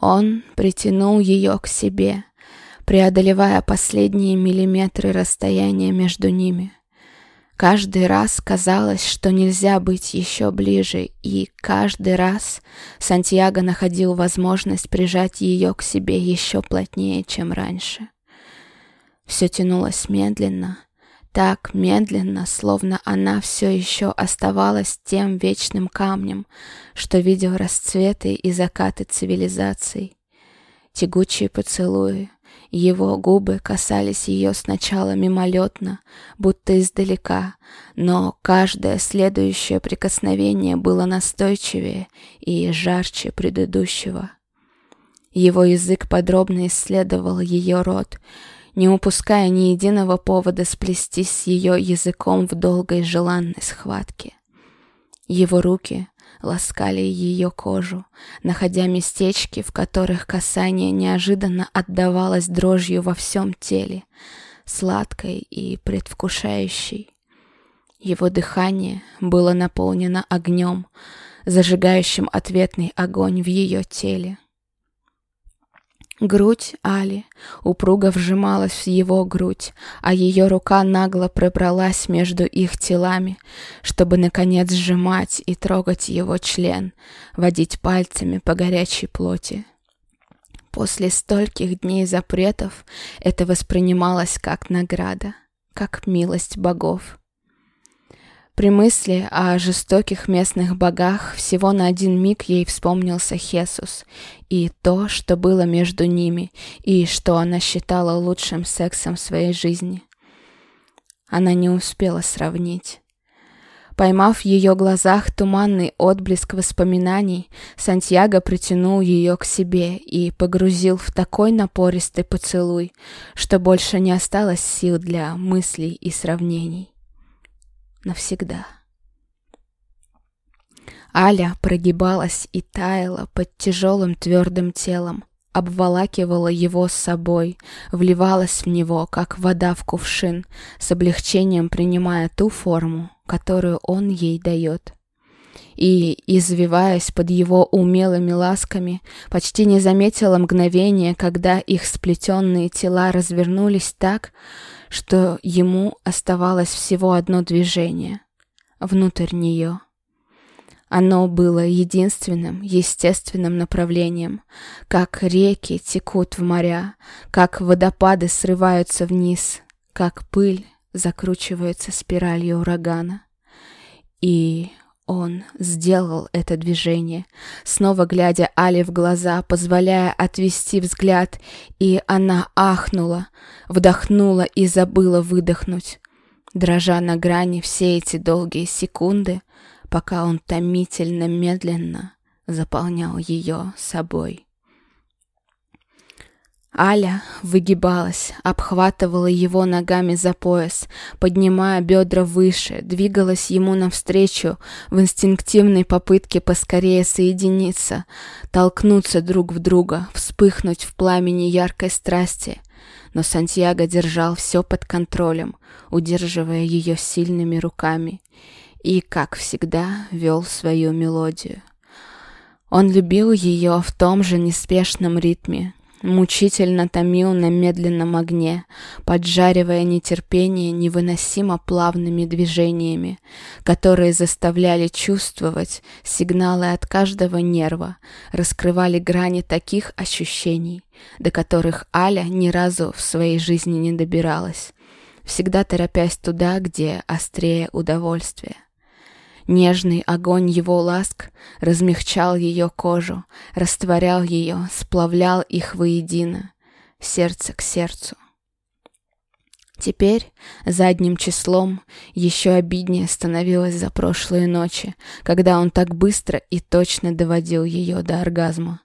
Он притянул ее к себе, преодолевая последние миллиметры расстояния между ними. Каждый раз казалось, что нельзя быть еще ближе, и каждый раз Сантьяго находил возможность прижать ее к себе еще плотнее, чем раньше. Все тянулось медленно, так медленно, словно она все еще оставалась тем вечным камнем, что видел расцветы и закаты цивилизаций. Тягучие поцелуи, его губы касались ее сначала мимолетно, будто издалека, но каждое следующее прикосновение было настойчивее и жарче предыдущего. Его язык подробно исследовал ее рот, не упуская ни единого повода сплестись с ее языком в долгой желанной схватке. Его руки ласкали ее кожу, находя местечки, в которых касание неожиданно отдавалось дрожью во всем теле, сладкой и предвкушающей. Его дыхание было наполнено огнем, зажигающим ответный огонь в ее теле. Грудь Али упруго вжималась в его грудь, а ее рука нагло пробралась между их телами, чтобы, наконец, сжимать и трогать его член, водить пальцами по горячей плоти. После стольких дней запретов это воспринималось как награда, как милость богов. При мысли о жестоких местных богах всего на один миг ей вспомнился Хесус и то, что было между ними, и что она считала лучшим сексом в своей жизни. Она не успела сравнить. Поймав в ее глазах туманный отблеск воспоминаний, Сантьяго притянул ее к себе и погрузил в такой напористый поцелуй, что больше не осталось сил для мыслей и сравнений навсегда. Аля прогибалась и таяла под тяжелым твердым телом, обволакивала его с собой, вливалась в него, как вода в кувшин, с облегчением принимая ту форму, которую он ей дает. И, извиваясь под его умелыми ласками, почти не заметила мгновения, когда их сплетенные тела развернулись так, что ему оставалось всего одно движение — внутрь нее. Оно было единственным, естественным направлением, как реки текут в моря, как водопады срываются вниз, как пыль закручивается спиралью урагана. И он сделал это движение, снова глядя Али в глаза, позволяя отвести взгляд, и она ахнула, вдохнула и забыла выдохнуть, дрожа на грани все эти долгие секунды, пока он томительно медленно заполнял ее собой. Аля выгибалась, обхватывала его ногами за пояс, поднимая бедра выше, двигалась ему навстречу в инстинктивной попытке поскорее соединиться, толкнуться друг в друга, вспыхнуть в пламени яркой страсти. Но Сантьяго держал все под контролем, удерживая ее сильными руками, и, как всегда, вел свою мелодию. Он любил ее в том же неспешном ритме, мучительно томил на медленном огне, поджаривая нетерпение невыносимо плавными движениями, которые заставляли чувствовать сигналы от каждого нерва, раскрывали грани таких ощущений, до которых Аля ни разу в своей жизни не добиралась, всегда торопясь туда, где острее удовольствие. Нежный огонь его ласк размягчал ее кожу, растворял ее, сплавлял их воедино, сердце к сердцу. Теперь задним числом еще обиднее становилось за прошлые ночи, когда он так быстро и точно доводил ее до оргазма.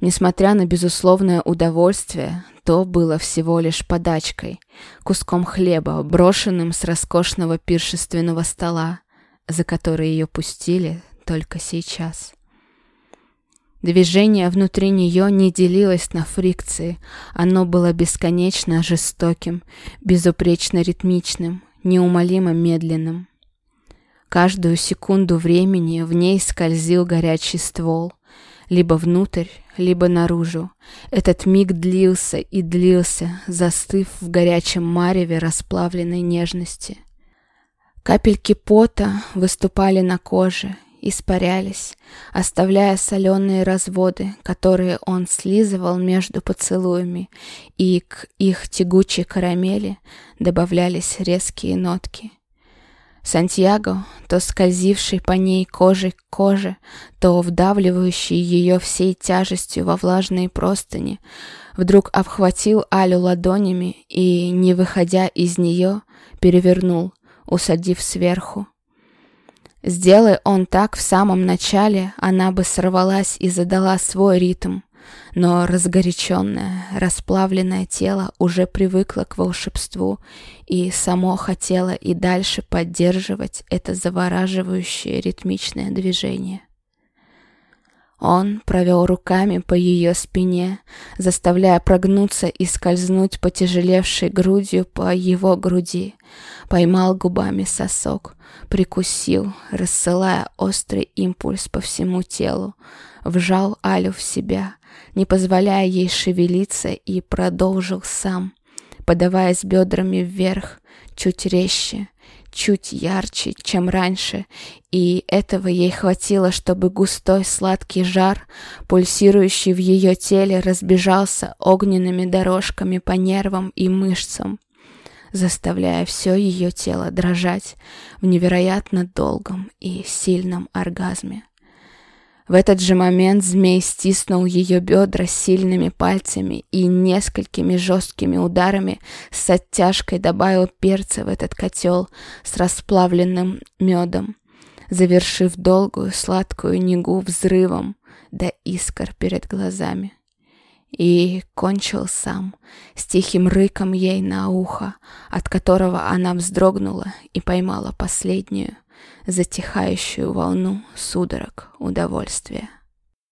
Несмотря на безусловное удовольствие, то было всего лишь подачкой, куском хлеба, брошенным с роскошного пиршественного стола, за который ее пустили только сейчас. Движение внутри нее не делилось на фрикции, оно было бесконечно жестоким, безупречно ритмичным, неумолимо медленным. Каждую секунду времени в ней скользил горячий ствол, либо внутрь, либо наружу. Этот миг длился и длился, застыв в горячем мареве расплавленной нежности. Капельки пота выступали на коже, испарялись, оставляя соленые разводы, которые он слизывал между поцелуями, и к их тягучей карамели добавлялись резкие нотки. Сантьяго, то скользивший по ней кожей к коже, то вдавливающий ее всей тяжестью во влажные простыни, вдруг обхватил Алю ладонями и, не выходя из нее, перевернул, усадив сверху. Сделай он так в самом начале, она бы сорвалась и задала свой ритм. Но разгоряченное, расплавленное тело уже привыкло к волшебству и само хотело и дальше поддерживать это завораживающее ритмичное движение. Он провел руками по ее спине, заставляя прогнуться и скользнуть потяжелевшей грудью по его груди. Поймал губами сосок, прикусил, рассылая острый импульс по всему телу, вжал Алю в себя, не позволяя ей шевелиться и продолжил сам, подаваясь бедрами вверх, чуть резче, чуть ярче, чем раньше, и этого ей хватило, чтобы густой сладкий жар, пульсирующий в ее теле, разбежался огненными дорожками по нервам и мышцам, заставляя все ее тело дрожать в невероятно долгом и сильном оргазме. В этот же момент змей стиснул ее бедра сильными пальцами и несколькими жесткими ударами с оттяжкой добавил перца в этот котел с расплавленным медом, завершив долгую сладкую негу взрывом до искр перед глазами. И кончил сам, с тихим рыком ей на ухо, от которого она вздрогнула и поймала последнюю, затихающую волну судорог удовольствия.